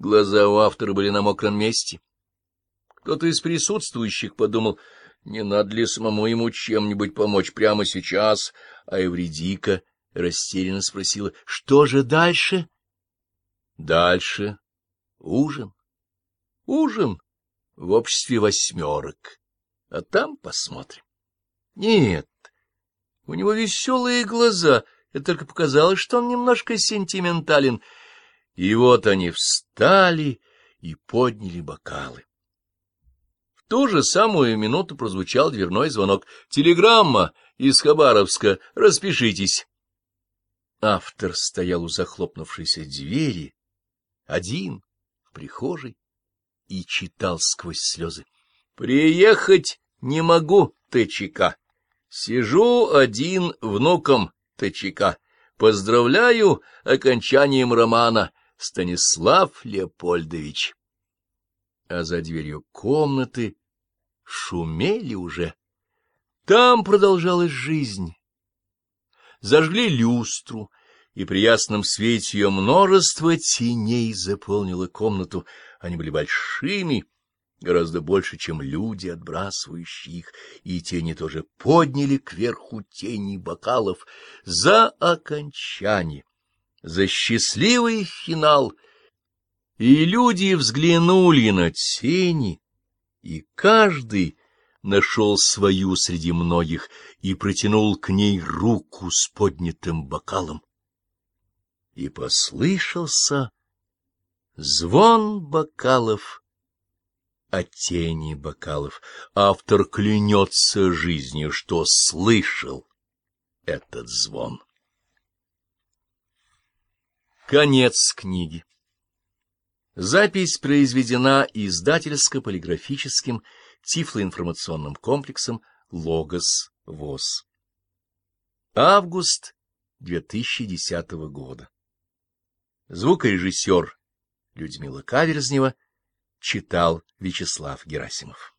Глаза у автора были на мокром месте. Кто-то из присутствующих подумал, не надо ли самому ему чем-нибудь помочь прямо сейчас, а Эвредика растерянно спросила, что же дальше? Дальше ужин. Ужин в обществе восьмерок, а там посмотрим. Нет, у него веселые глаза, это только показалось, что он немножко сентиментален. И вот они встали и подняли бокалы. В ту же самую минуту прозвучал дверной звонок. «Телеграмма из Хабаровска. Распишитесь». Автор стоял у захлопнувшейся двери, один, в прихожей, и читал сквозь слезы. «Приехать не могу, ТЧК. Сижу один внуком ТЧК. Поздравляю окончанием романа, Станислав Леопольдович». А за дверью комнаты шумели уже. Там продолжалась жизнь. Зажгли люстру, и при ясном свете ее множество теней заполнило комнату. Они были большими, гораздо больше, чем люди, отбрасывающие их, и тени тоже подняли кверху тени бокалов за окончание, за счастливый финал. И люди взглянули на тени, и каждый нашел свою среди многих и протянул к ней руку с поднятым бокалом и послышался звон бокалов от тени бокалов. Автор клянется жизнью, что слышал этот звон. Конец книги. Запись произведена издательско-полиграфическим тифлоинформационным комплексом «Логос ВОЗ». Август 2010 года. Звукорежиссер Людмила Каверзнева читал Вячеслав Герасимов.